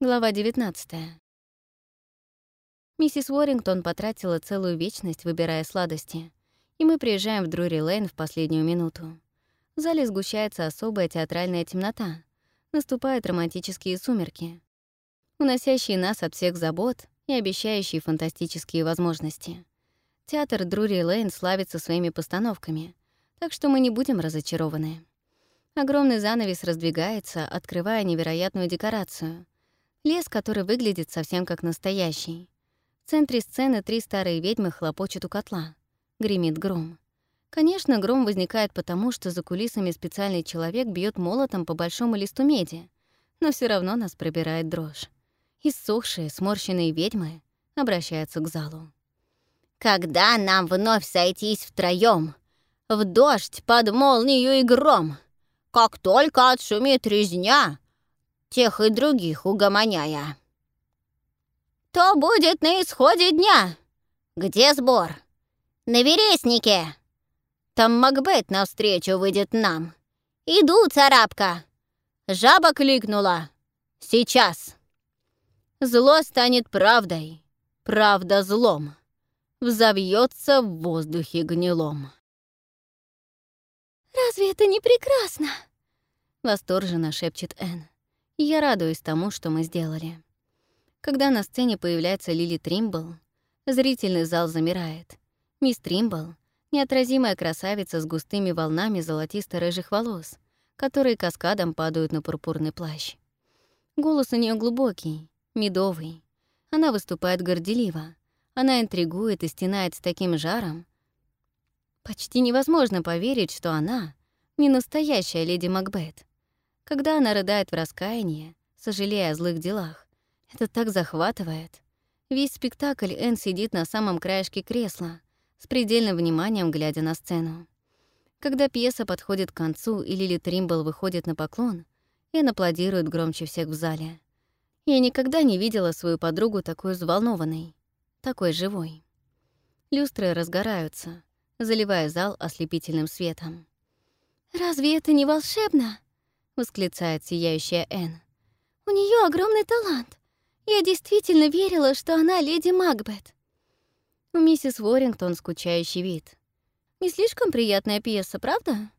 Глава 19. Миссис Уоррингтон потратила целую вечность, выбирая сладости, и мы приезжаем в Друри-Лейн в последнюю минуту. В зале сгущается особая театральная темнота, наступают романтические сумерки, уносящие нас от всех забот и обещающие фантастические возможности. Театр Друри-Лейн славится своими постановками, так что мы не будем разочарованы. Огромный занавес раздвигается, открывая невероятную декорацию — Лес, который выглядит совсем как настоящий. В центре сцены три старые ведьмы хлопочут у котла. Гремит гром. Конечно, гром возникает потому, что за кулисами специальный человек бьет молотом по большому листу меди, но все равно нас пробирает дрожь. Иссохшие, сморщенные ведьмы обращаются к залу. «Когда нам вновь сойтись втроем, в дождь, под молнию и гром, как только отшумит резня, тех и других угомоняя. «То будет на исходе дня! Где сбор? На Вереснике! Там Макбет навстречу выйдет нам. Иду, царапка! Жаба кликнула! Сейчас!» Зло станет правдой, правда злом. Взовьется в воздухе гнилом. «Разве это не прекрасно?» — восторженно шепчет Энн я радуюсь тому, что мы сделали. Когда на сцене появляется Лили Тримбл, зрительный зал замирает. Мисс Тримбл — неотразимая красавица с густыми волнами золотисто-рыжих волос, которые каскадом падают на пурпурный плащ. Голос у нее глубокий, медовый. Она выступает горделиво. Она интригует и стенает с таким жаром. Почти невозможно поверить, что она — не настоящая леди Макбет. Когда она рыдает в раскаянии, сожалея о злых делах, это так захватывает. Весь спектакль Энн сидит на самом краешке кресла, с предельным вниманием глядя на сцену. Когда пьеса подходит к концу и Лили Тримбл выходит на поклон, Энн аплодирует громче всех в зале. Я никогда не видела свою подругу такой взволнованной, такой живой. Люстры разгораются, заливая зал ослепительным светом. «Разве это не волшебно?» Восклицает сияющая Энн. «У нее огромный талант. Я действительно верила, что она леди Макбет». У миссис Уоррингтон скучающий вид. Не слишком приятная пьеса, правда?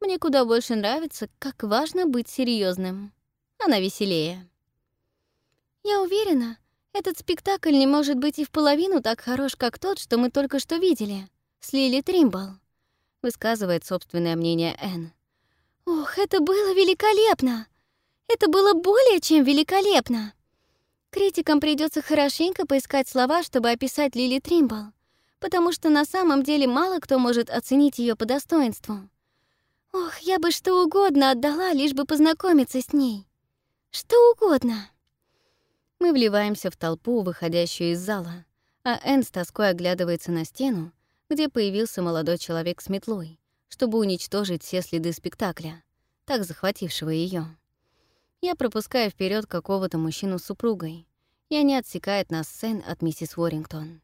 Мне куда больше нравится, как важно быть серьезным. Она веселее. Я уверена, этот спектакль не может быть и в половину так хорош, как тот, что мы только что видели, с Лили Тримбл, высказывает собственное мнение Энн. Ох, это было великолепно! Это было более чем великолепно! Критикам придется хорошенько поискать слова, чтобы описать Лили Тримбл, потому что на самом деле мало кто может оценить ее по достоинству. Ох, я бы что угодно отдала, лишь бы познакомиться с ней. Что угодно. Мы вливаемся в толпу, выходящую из зала, а Энн с тоской оглядывается на стену, где появился молодой человек с метлой чтобы уничтожить все следы спектакля, так захватившего ее. Я пропускаю вперед какого-то мужчину с супругой, и они отсекают нас сцен от миссис Уоррингтон.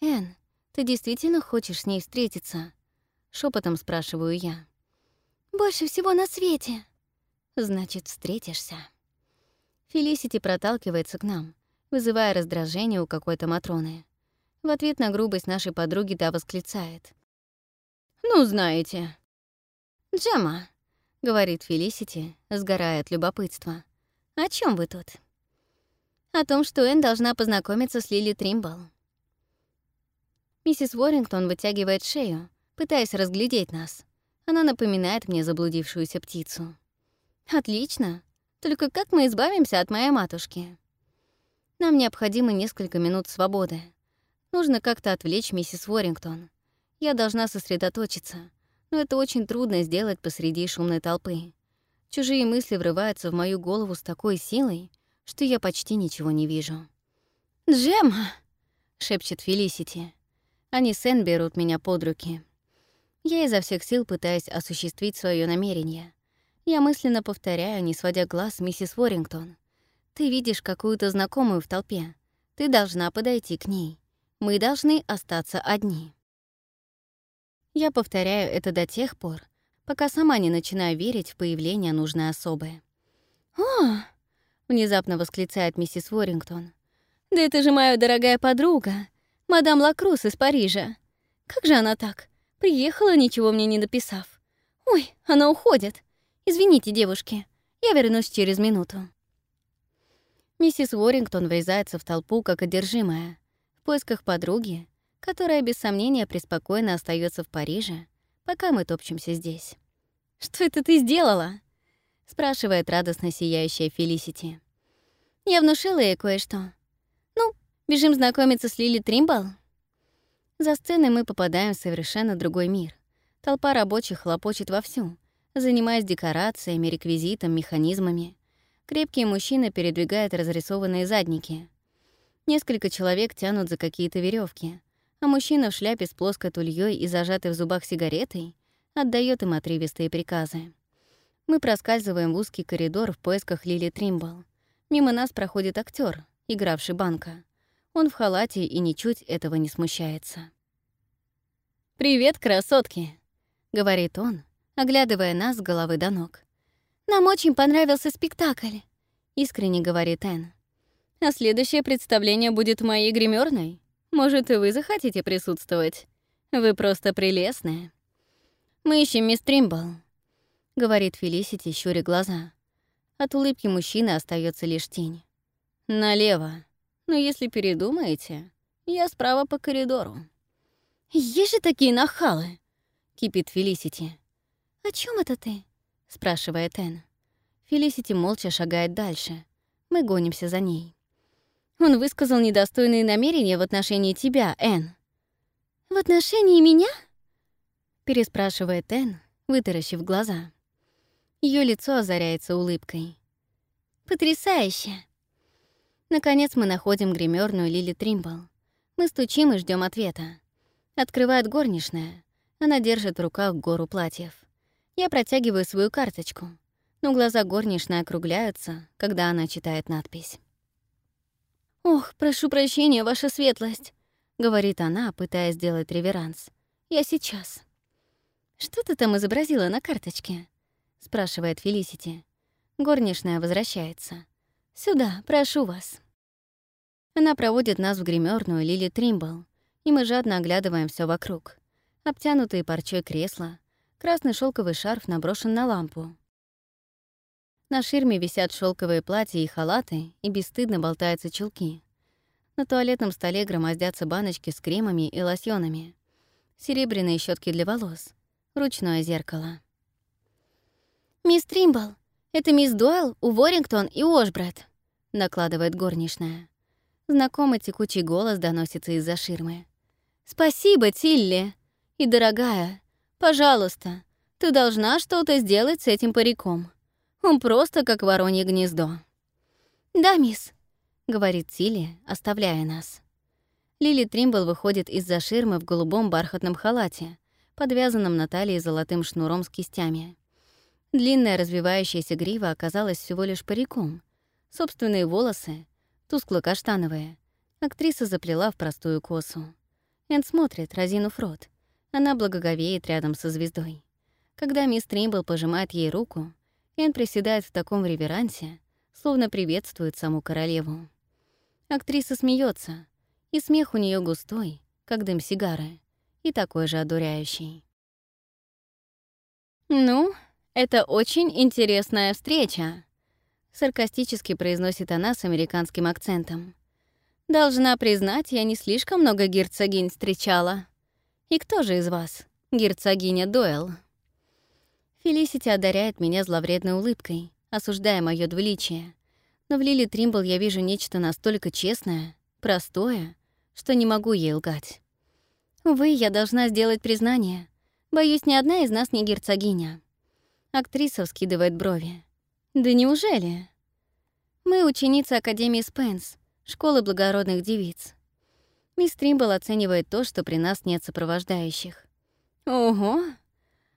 «Энн, ты действительно хочешь с ней встретиться?» — шепотом спрашиваю я. «Больше всего на свете». «Значит, встретишься». Фелисити проталкивается к нам, вызывая раздражение у какой-то Матроны. В ответ на грубость нашей подруги та восклицает. «Ну, знаете». «Джема», — говорит Фелисити, сгорая от любопытства. «О чем вы тут?» «О том, что Энн должна познакомиться с Лили Тримбл». Миссис Уоррингтон вытягивает шею, пытаясь разглядеть нас. Она напоминает мне заблудившуюся птицу. «Отлично. Только как мы избавимся от моей матушки?» Нам необходимо несколько минут свободы. Нужно как-то отвлечь миссис Уоррингтон. Я должна сосредоточиться, но это очень трудно сделать посреди шумной толпы. Чужие мысли врываются в мою голову с такой силой, что я почти ничего не вижу. «Джемма!» — шепчет Фелисити. Они с Энн берут меня под руки. Я изо всех сил пытаюсь осуществить свое намерение. Я мысленно повторяю, не сводя глаз миссис Уоррингтон. «Ты видишь какую-то знакомую в толпе. Ты должна подойти к ней. Мы должны остаться одни». Я повторяю это до тех пор, пока сама не начинаю верить в появление нужной особы. «О, — внезапно восклицает миссис Уоррингтон. «Да это же моя дорогая подруга, мадам Лакрус из Парижа. Как же она так? Приехала, ничего мне не написав. Ой, она уходит. Извините, девушки, я вернусь через минуту». Миссис Уоррингтон врезается в толпу, как одержимая, в поисках подруги, которая без сомнения преспокойно остается в Париже, пока мы топчемся здесь. «Что это ты сделала?» — спрашивает радостно сияющая Фелисити. «Я внушила ей кое-что. Ну, бежим знакомиться с Лили Тримбл?» За сценой мы попадаем в совершенно другой мир. Толпа рабочих хлопочет вовсю, занимаясь декорациями, реквизитом, механизмами. Крепкие мужчины передвигают разрисованные задники. Несколько человек тянут за какие-то веревки, а мужчина в шляпе с плоской тульей и зажатой в зубах сигаретой отдает им отрывистые приказы. Мы проскальзываем в узкий коридор в поисках Лили Тримбл. Мимо нас проходит актер, игравший банка. Он в халате и ничуть этого не смущается. «Привет, красотки!» — говорит он, оглядывая нас с головы до ног. «Нам очень понравился спектакль», — искренне говорит Энн. «А следующее представление будет в моей гримерной. Может, и вы захотите присутствовать? Вы просто прелестная». «Мы ищем мисс Тримбл», — говорит Фелисити, щуря глаза. От улыбки мужчины остается лишь тень. «Налево. Но если передумаете, я справа по коридору». «Есть же такие нахалы!» — кипит Фелисити. «О чем это ты?» — спрашивает Энн. Фелисити молча шагает дальше. Мы гонимся за ней. Он высказал недостойные намерения в отношении тебя, Энн. «В отношении меня?» — переспрашивает Энн, вытаращив глаза. Ее лицо озаряется улыбкой. «Потрясающе!» Наконец мы находим гримерную Лили Тримбл. Мы стучим и ждем ответа. Открывает горничная. Она держит в руках гору платьев. Я протягиваю свою карточку, но глаза горничной округляются, когда она читает надпись. «Ох, прошу прощения, ваша светлость», — говорит она, пытаясь сделать реверанс. «Я сейчас». «Что ты там изобразила на карточке?» — спрашивает Фелисити. Горничная возвращается. «Сюда, прошу вас». Она проводит нас в гримерную Лили Тримбл, и мы жадно оглядываем все вокруг. Обтянутые парчой кресла, красный шелковый шарф наброшен на лампу. На ширме висят шелковые платья и халаты, и бесстыдно болтаются чулки. На туалетном столе громоздятся баночки с кремами и лосьонами. Серебряные щетки для волос. Ручное зеркало. «Мисс Тримбл, это мисс Дойл, у Уоррингтон и Ошбред», — накладывает горничная. Знакомый текучий голос доносится из-за ширмы. «Спасибо, Тилли. И, дорогая, пожалуйста, ты должна что-то сделать с этим париком. Он просто как воронье гнездо». «Да, мисс», — говорит Тилли, оставляя нас. Лили Тримбл выходит из-за ширмы в голубом бархатном халате, подвязанном на талии золотым шнуром с кистями. Длинная развивающаяся грива оказалась всего лишь париком. Собственные волосы, тускло-каштановые, актриса заплела в простую косу. Эн смотрит, разинув рот. Она благоговеет рядом со звездой. Когда мисс Тримбл пожимает ей руку, Эн приседает в таком реверансе, словно приветствует саму королеву. Актриса смеется, и смех у нее густой, как дым сигары, и такой же одуряющий. «Ну, «Это очень интересная встреча», — саркастически произносит она с американским акцентом. «Должна признать, я не слишком много герцогинь встречала. И кто же из вас, герцогиня Дойл?» Фелисити одаряет меня зловредной улыбкой, осуждая моё двуличие. Но в Лили Тримбл я вижу нечто настолько честное, простое, что не могу ей лгать. Увы, я должна сделать признание. Боюсь, ни одна из нас не герцогиня. Актриса вскидывает брови. «Да неужели?» «Мы ученицы Академии Спенс, школы благородных девиц. Мисс Тримбл оценивает то, что при нас нет сопровождающих». «Ого!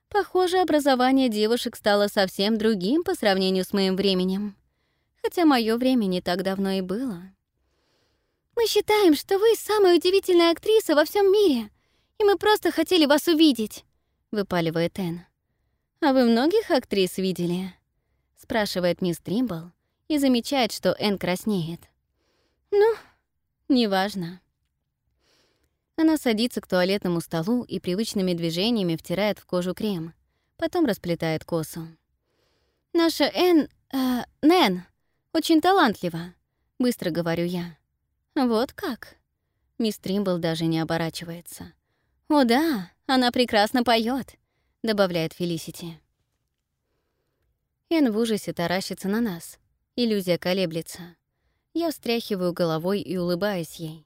Похоже, образование девушек стало совсем другим по сравнению с моим временем. Хотя мое время не так давно и было». «Мы считаем, что вы самая удивительная актриса во всем мире, и мы просто хотели вас увидеть», — выпаливает Энн. «А вы многих актрис видели?» — спрашивает мисс Тримбл, и замечает, что Энн краснеет. «Ну, неважно». Она садится к туалетному столу и привычными движениями втирает в кожу крем, потом расплетает косу. «Наша Энн... Э, Нэн очень талантлива», — быстро говорю я. «Вот как?» Мисс Тримбл даже не оборачивается. «О да, она прекрасно поет, добавляет Фелисити. Эн в ужасе таращится на нас. Иллюзия колеблется. Я встряхиваю головой и улыбаюсь ей.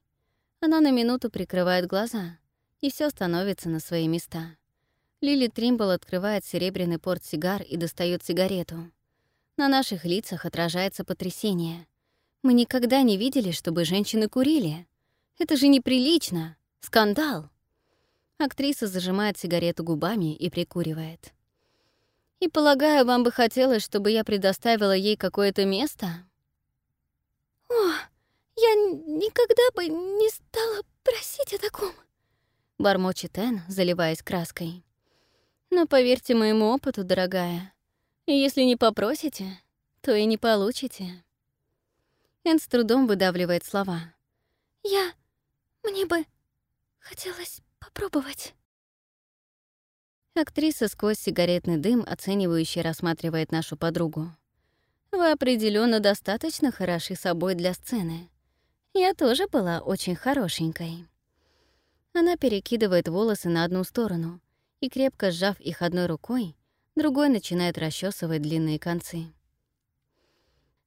Она на минуту прикрывает глаза, и все становится на свои места. Лили Тримбл открывает серебряный портсигар и достает сигарету. На наших лицах отражается потрясение. Мы никогда не видели, чтобы женщины курили. Это же неприлично. Скандал. Актриса зажимает сигарету губами и прикуривает. И полагаю, вам бы хотелось, чтобы я предоставила ей какое-то место? О, я никогда бы не стала просить о таком. Бормочет Энн, заливаясь краской. Но поверьте моему опыту, дорогая, если не попросите, то и не получите. Энн с трудом выдавливает слова. Я... мне бы хотелось попробовать. Актриса сквозь сигаретный дым оценивающе рассматривает нашу подругу. Вы определенно достаточно хороши собой для сцены. Я тоже была очень хорошенькой. Она перекидывает волосы на одну сторону и, крепко сжав их одной рукой, другой начинает расчесывать длинные концы.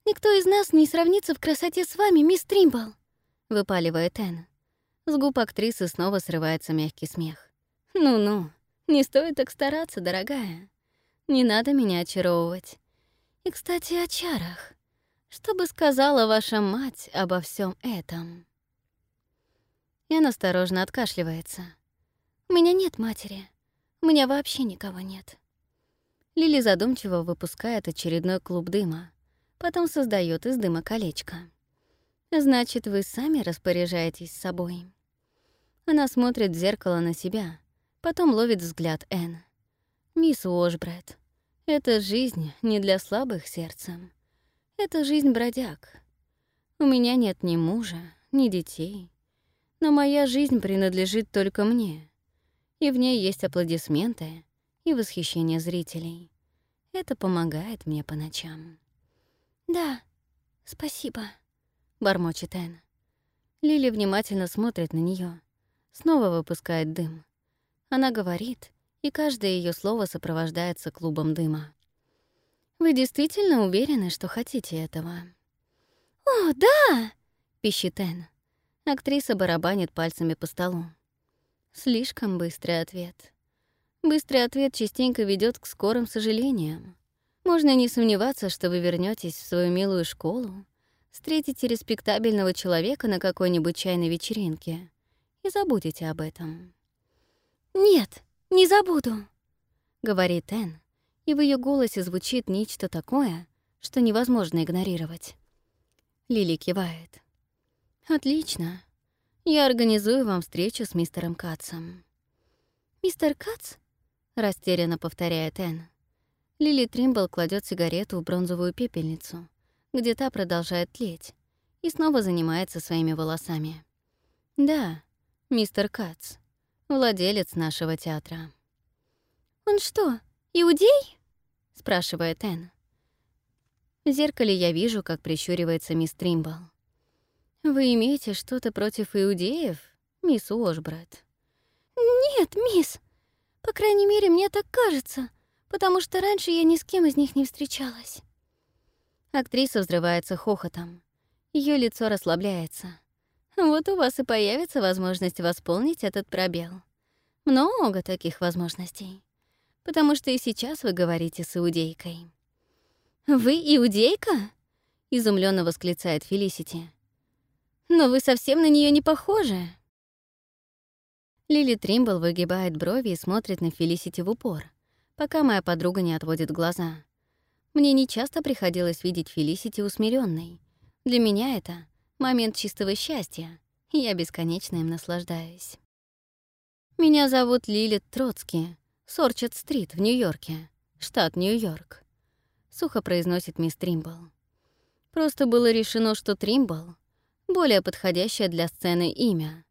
«Никто из нас не сравнится в красоте с вами, мисс Тримбл», — выпаливает Энн. С губ актрисы снова срывается мягкий смех. «Ну-ну, не стоит так стараться, дорогая. Не надо меня очаровывать. И, кстати, о чарах. Что бы сказала ваша мать обо всем этом?» Ян осторожно откашливается. «У меня нет матери. У меня вообще никого нет». Лили задумчиво выпускает очередной клуб дыма, потом создает из дыма колечко. «Значит, вы сами распоряжаетесь собой?» Она смотрит в зеркало на себя, потом ловит взгляд Энн. «Мисс Уошбрэд, это жизнь не для слабых сердцем. Это жизнь бродяг. У меня нет ни мужа, ни детей. Но моя жизнь принадлежит только мне. И в ней есть аплодисменты и восхищение зрителей. Это помогает мне по ночам». «Да, спасибо», — бормочет Энн. Лили внимательно смотрит на нее. Снова выпускает дым. Она говорит, и каждое ее слово сопровождается клубом дыма. «Вы действительно уверены, что хотите этого?» «О, да!» — пищит Энн. Актриса барабанит пальцами по столу. Слишком быстрый ответ. Быстрый ответ частенько ведет к скорым сожалениям. Можно не сомневаться, что вы вернетесь в свою милую школу, встретите респектабельного человека на какой-нибудь чайной вечеринке и забудете об этом. «Нет, не забуду», — говорит Энн, и в ее голосе звучит нечто такое, что невозможно игнорировать. Лили кивает. «Отлично. Я организую вам встречу с мистером Катсом». «Мистер Кац?» — растерянно повторяет Энн. Лили Тримбл кладет сигарету в бронзовую пепельницу, где та продолжает тлеть, и снова занимается своими волосами. «Да, мистер Кац, владелец нашего театра». «Он что, иудей?» — спрашивает Энн. В зеркале я вижу, как прищуривается мисс Тримбл. «Вы имеете что-то против иудеев, мисс Уошбрат?» «Нет, мисс. По крайней мере, мне так кажется, потому что раньше я ни с кем из них не встречалась». Актриса взрывается хохотом. Ее лицо расслабляется. Вот у вас и появится возможность восполнить этот пробел. Много таких возможностей. Потому что и сейчас вы говорите с иудейкой. «Вы иудейка?» — изумленно восклицает Фелисити. «Но вы совсем на нее не похожи». Лили Тримбл выгибает брови и смотрит на Фелисити в упор, пока моя подруга не отводит глаза. Мне не часто приходилось видеть Фелисити усмиренной. Для меня это момент чистого счастья, и я бесконечно им наслаждаюсь. Меня зовут Лилит Троцки, Сорчет-стрит в Нью-Йорке, штат Нью-Йорк. Сухо произносит мисс Тримбл. Просто было решено, что Тримбл — более подходящее для сцены имя.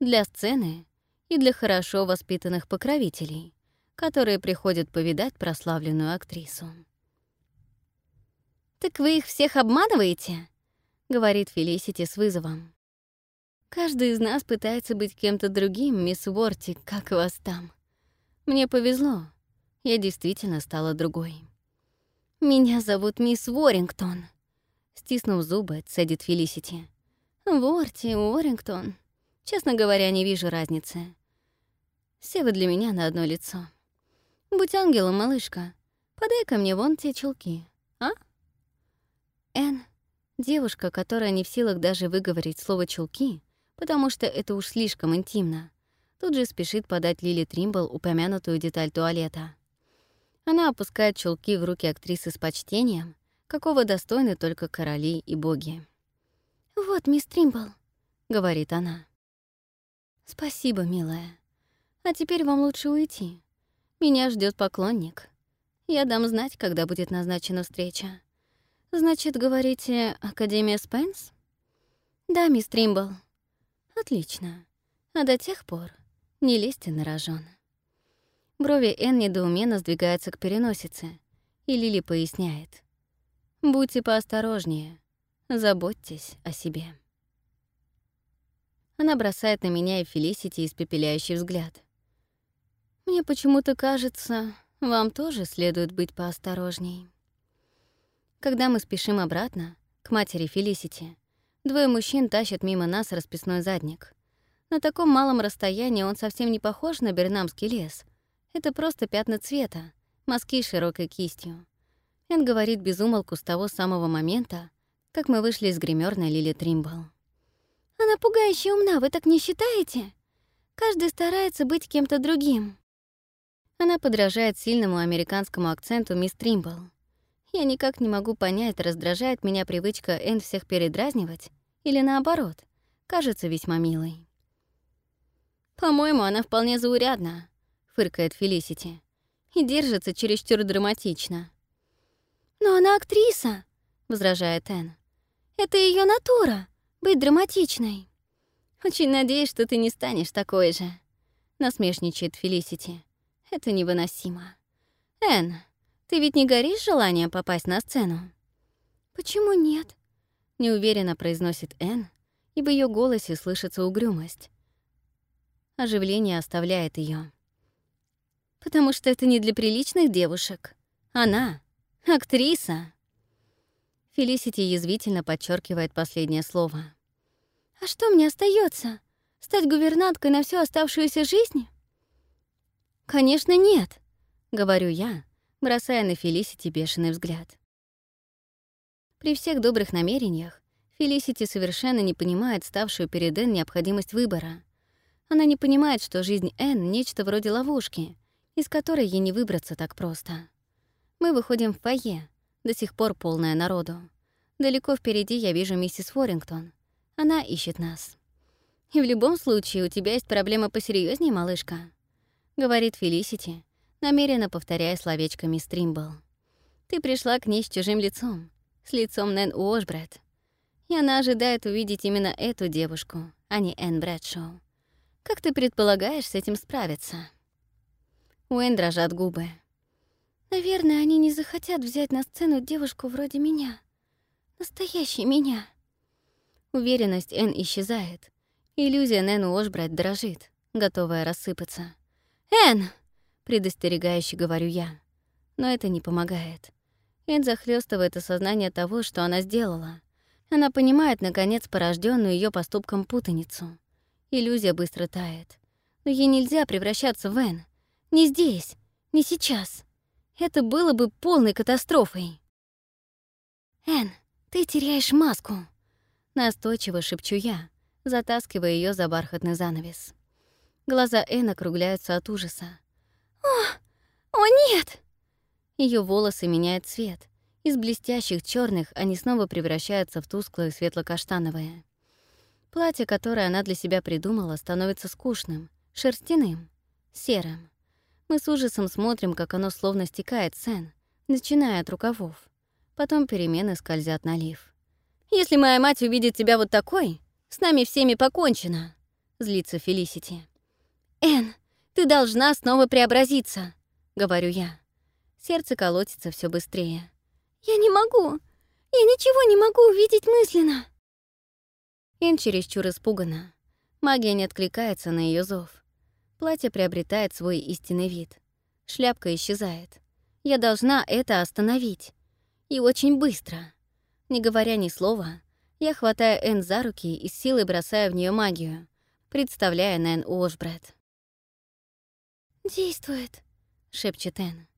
Для сцены и для хорошо воспитанных покровителей, которые приходят повидать прославленную актрису. «Так вы их всех обманываете?» — говорит Фелисити с вызовом. «Каждый из нас пытается быть кем-то другим, мисс Уорти, как вас там. Мне повезло. Я действительно стала другой». «Меня зовут мисс Уоррингтон», — стиснув зубы, цедит Фелисити. «Ворти, Уоррингтон. Честно говоря, не вижу разницы. Все вы для меня на одно лицо. Будь ангелом, малышка, подай-ка мне вон те чулки, а?» Эн, девушка, которая не в силах даже выговорить слово «чулки», потому что это уж слишком интимно, тут же спешит подать Лили Тримбл упомянутую деталь туалета. Она опускает чулки в руки актрисы с почтением, какого достойны только короли и боги. «Вот, мисс Тримбл», — говорит она. «Спасибо, милая. А теперь вам лучше уйти. Меня ждет поклонник. Я дам знать, когда будет назначена встреча. Значит, говорите, Академия Спенс?» «Да, мисс Тримбл». «Отлично. А до тех пор не лезьте на рожон». Брови Энн недоуменно сдвигаются к переносице, и Лили поясняет. «Будьте поосторожнее. Заботьтесь о себе». Она бросает на меня и Фелисити испепеляющий взгляд. «Мне почему-то кажется, вам тоже следует быть поосторожней». Когда мы спешим обратно, к матери Фелисити, двое мужчин тащат мимо нас расписной задник. На таком малом расстоянии он совсем не похож на бернамский лес, это просто пятна цвета, мазки широкой кистью. Эн говорит безумолку с того самого момента, как мы вышли из гримерной Лили Тримбл. «Она пугающе умна, вы так не считаете? Каждый старается быть кем-то другим». Она подражает сильному американскому акценту мисс Тримбл. Я никак не могу понять, раздражает меня привычка Эн всех передразнивать или наоборот, кажется весьма милой. По-моему, она вполне заурядна, — фыркает Фелисити. «И держится чересчур драматично». «Но она актриса», — возражает Энн. «Это ее натура — быть драматичной». «Очень надеюсь, что ты не станешь такой же», — насмешничает Фелисити. «Это невыносимо». «Энн, ты ведь не горишь желанием попасть на сцену?» «Почему нет?» — неуверенно произносит Энн, и в ее голосе слышится угрюмость. Оживление оставляет ее потому что это не для приличных девушек. Она — актриса. Фелисити язвительно подчеркивает последнее слово. «А что мне остается? Стать гувернанткой на всю оставшуюся жизнь?» «Конечно, нет», — говорю я, бросая на Фелисити бешеный взгляд. При всех добрых намерениях Фелисити совершенно не понимает ставшую перед Энн необходимость выбора. Она не понимает, что жизнь Энн — нечто вроде ловушки, из которой ей не выбраться так просто. Мы выходим в фойе, до сих пор полное народу. Далеко впереди я вижу миссис Форингтон. Она ищет нас. «И в любом случае у тебя есть проблема посерьезнее, малышка», — говорит Фелисити, намеренно повторяя словечко мисс Тримбл. «Ты пришла к ней с чужим лицом, с лицом Нэн Уошбрэд. И она ожидает увидеть именно эту девушку, а не Энн Брэдшоу. Как ты предполагаешь с этим справиться?» У Энн дрожат губы. «Наверное, они не захотят взять на сцену девушку вроде меня. Настоящей меня». Уверенность Энн исчезает. Иллюзия Нэн Уошбрайт дрожит, готовая рассыпаться. «Энн!» — предостерегающе говорю я. Но это не помогает. Энн захлестывает осознание того, что она сделала. Она понимает, наконец, порожденную ее поступком путаницу. Иллюзия быстро тает. Но ей нельзя превращаться в Энн. Не здесь, не сейчас. Это было бы полной катастрофой. «Эн, ты теряешь маску», — настойчиво шепчу я, затаскивая ее за бархатный занавес. Глаза Эн округляются от ужаса. «О, о нет!» Ее волосы меняют цвет. Из блестящих черных они снова превращаются в тусклые светло-каштановые. Платье, которое она для себя придумала, становится скучным, шерстяным, серым. Мы с ужасом смотрим, как оно словно стекает сен, начиная от рукавов. Потом перемены скользят на лиф. Если моя мать увидит тебя вот такой, с нами всеми покончено», — злится Фелисити. «Энн, ты должна снова преобразиться», — говорю я. Сердце колотится все быстрее. «Я не могу! Я ничего не могу увидеть мысленно!» Энн чересчур испугана. Магия не откликается на ее зов. Платье приобретает свой истинный вид. Шляпка исчезает. Я должна это остановить. И очень быстро. Не говоря ни слова, я хватаю Энн за руки и с силой бросаю в нее магию, представляя Нэн Уошбред. «Действует», — шепчет Энн.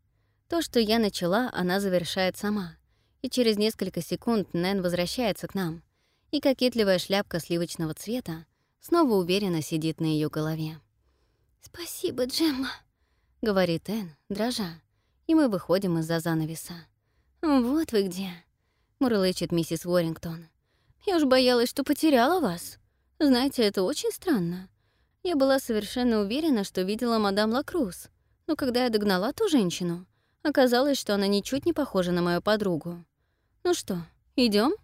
То, что я начала, она завершает сама. И через несколько секунд Нэн возвращается к нам, и кокетливая шляпка сливочного цвета снова уверенно сидит на ее голове. «Спасибо, Джемма», — говорит Энн, дрожа, и мы выходим из-за занавеса. «Вот вы где», — мурлычет миссис Уоррингтон. «Я уж боялась, что потеряла вас. Знаете, это очень странно. Я была совершенно уверена, что видела мадам Лакрус, но когда я догнала ту женщину, оказалось, что она ничуть не похожа на мою подругу. Ну что, идем?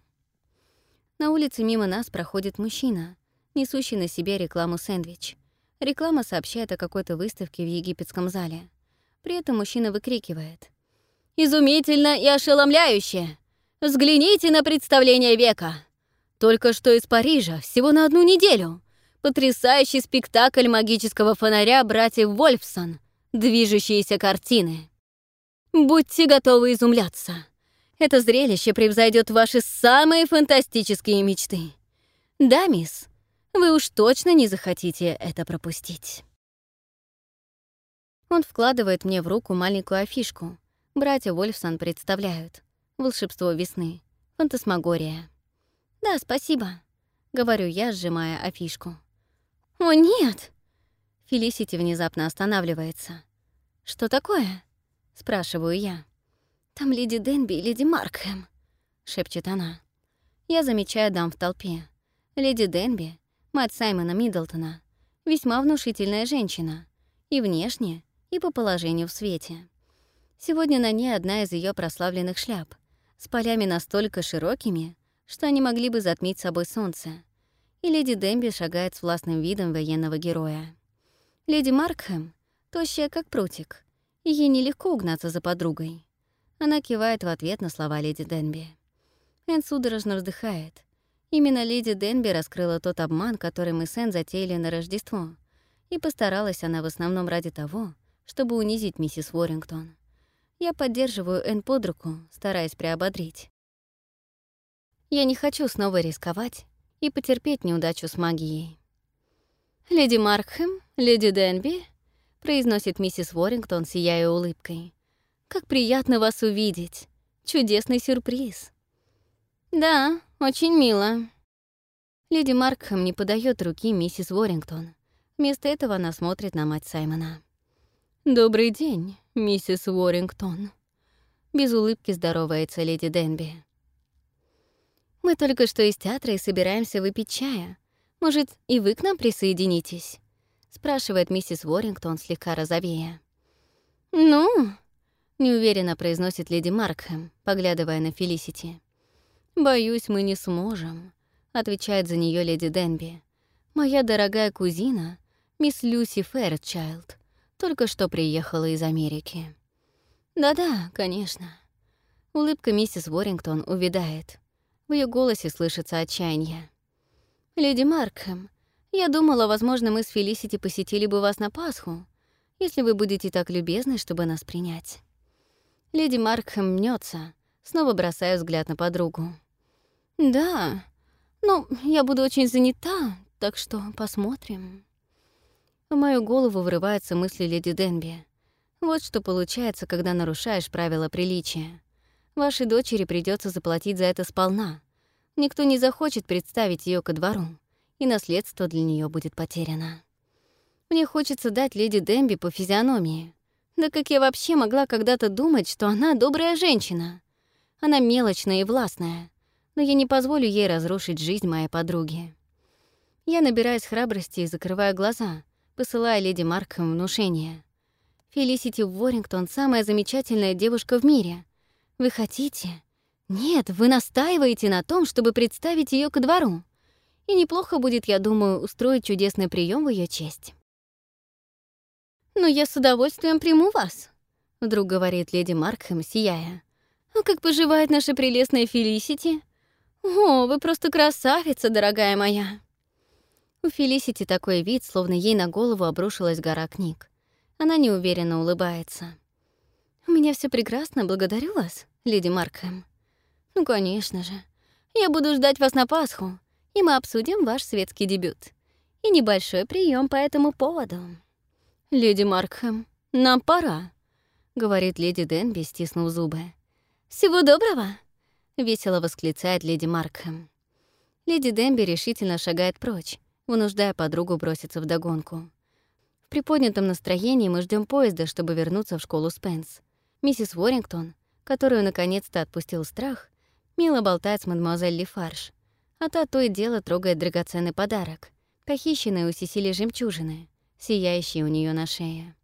На улице мимо нас проходит мужчина, несущий на себе рекламу сэндвич. Реклама сообщает о какой-то выставке в египетском зале. При этом мужчина выкрикивает. «Изумительно и ошеломляюще! Взгляните на представление века! Только что из Парижа, всего на одну неделю, потрясающий спектакль магического фонаря братьев Вольфсон, движущиеся картины. Будьте готовы изумляться. Это зрелище превзойдет ваши самые фантастические мечты. Да, мисс, вы уж точно не захотите это пропустить. Он вкладывает мне в руку маленькую афишку. Братья Вольфсон представляют. Волшебство весны. Фантасмагория. «Да, спасибо», — говорю я, сжимая афишку. «О, нет!» Фелисити внезапно останавливается. «Что такое?» — спрашиваю я. «Там леди Денби и леди Маркхэм», — шепчет она. Я замечаю дам в толпе. Леди Денби, мать Саймона Миддлтона, весьма внушительная женщина. И внешне, и по положению в свете. Сегодня на ней одна из ее прославленных шляп, с полями настолько широкими, что они могли бы затмить собой солнце и леди Демби шагает с властным видом военного героя. Леди Маркхэм тощая как прутик, и ей нелегко угнаться за подругой. Она кивает в ответ на слова леди Денби. Энн судорожно вздыхает. Именно леди Денби раскрыла тот обман, который мы с Энн затеяли на Рождество, и постаралась она в основном ради того, чтобы унизить миссис Уоррингтон. Я поддерживаю Энн под руку, стараясь приободрить. Я не хочу снова рисковать и потерпеть неудачу с магией. «Леди Маркхэм, леди Денби», — произносит миссис Уоррингтон, сияя улыбкой. «Как приятно вас увидеть! Чудесный сюрприз!» «Да, очень мило». Леди Маркхэм не подает руки миссис Уоррингтон. Вместо этого она смотрит на мать Саймона. «Добрый день, миссис Уоррингтон». Без улыбки здоровается леди Денби. Мы только что из театра и собираемся выпить чая. Может, и вы к нам присоединитесь?» — спрашивает миссис Уоррингтон, слегка розовея. «Ну?» — неуверенно произносит леди Маркхэм, поглядывая на Фелисити. «Боюсь, мы не сможем», — отвечает за нее леди Денби. «Моя дорогая кузина, мисс Люси Фэрчайлд, только что приехала из Америки». «Да-да, конечно». Улыбка миссис Уоррингтон увядает. В ее голосе слышится отчаяние. «Леди Маркхэм, я думала, возможно, мы с Фелисити посетили бы вас на Пасху, если вы будете так любезны, чтобы нас принять». Леди Маркхэм мнется, снова бросая взгляд на подругу. «Да, ну, я буду очень занята, так что посмотрим». В мою голову врываются мысли леди Денби. Вот что получается, когда нарушаешь правила приличия. Вашей дочери придется заплатить за это сполна. Никто не захочет представить ее ко двору, и наследство для нее будет потеряно. Мне хочется дать леди Демби по физиономии. Да как я вообще могла когда-то думать, что она добрая женщина? Она мелочная и властная, но я не позволю ей разрушить жизнь моей подруги. Я набираюсь храбрости и закрываю глаза, посылая леди Маркхэм внушение. Фелисити Уоррингтон — самая замечательная девушка в мире — вы хотите? Нет, вы настаиваете на том, чтобы представить ее ко двору. И неплохо будет, я думаю, устроить чудесный прием в ее честь. «Но я с удовольствием приму вас», — вдруг говорит леди Маркхэм, сияя. «А как поживает наша прелестная Фелисити? О, вы просто красавица, дорогая моя!» У Фелисити такой вид, словно ей на голову обрушилась гора книг. Она неуверенно улыбается. «У меня все прекрасно, благодарю вас, леди Маркхэм». «Ну, конечно же. Я буду ждать вас на Пасху, и мы обсудим ваш светский дебют. И небольшой прием по этому поводу». «Леди Маркхэм, нам пора», — говорит леди Денби, стиснув зубы. «Всего доброго!» — весело восклицает леди Маркхэм. Леди Денби решительно шагает прочь, вынуждая подругу броситься в догонку. В приподнятом настроении мы ждем поезда, чтобы вернуться в школу Спенс. Миссис Уоррингтон, которую наконец-то отпустил страх, мило болтает с мадемуазель Лефарш, а та то и дело трогает драгоценный подарок, похищенный у Сесили жемчужины, сияющий у нее на шее.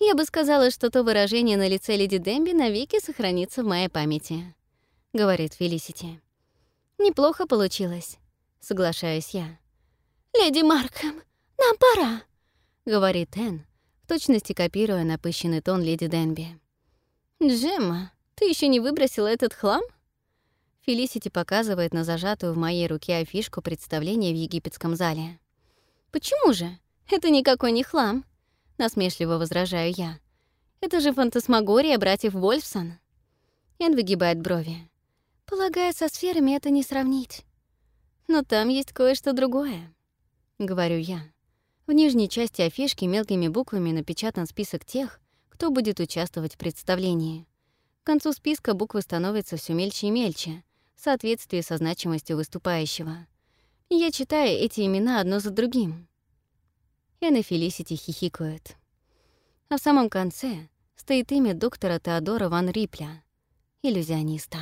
Я бы сказала, что то выражение на лице леди Демби навеки сохранится в моей памяти, говорит Фелисити. Неплохо получилось, соглашаюсь я. Леди Маркхэм, нам пора, говорит Энн, в точности копируя напыщенный тон леди Денби. Джемма, ты еще не выбросила этот хлам? Фелисити показывает на зажатую в моей руке афишку представления в египетском зале. Почему же? Это никакой не хлам. — насмешливо возражаю я. «Это же фантасмагория братьев Вольфсон». Эн выгибает брови. «Полагаю, со сферами это не сравнить. Но там есть кое-что другое», — говорю я. В нижней части афишки мелкими буквами напечатан список тех, кто будет участвовать в представлении. К концу списка буквы становятся все мельче и мельче, в соответствии со значимостью выступающего. Я читаю эти имена одно за другим. И Фелисити хихикают. А в самом конце стоит имя доктора Теодора Ван Рипля, иллюзиониста.